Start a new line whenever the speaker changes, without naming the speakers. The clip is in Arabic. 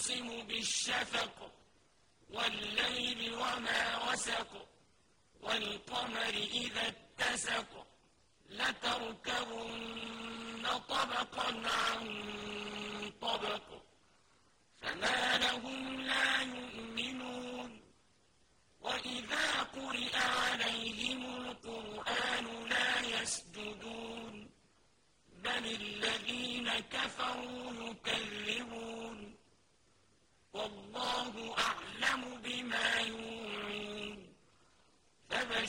أقسم بالشفق والليل وما وسق والقمر إذا اتسق لتركبن طبقا عن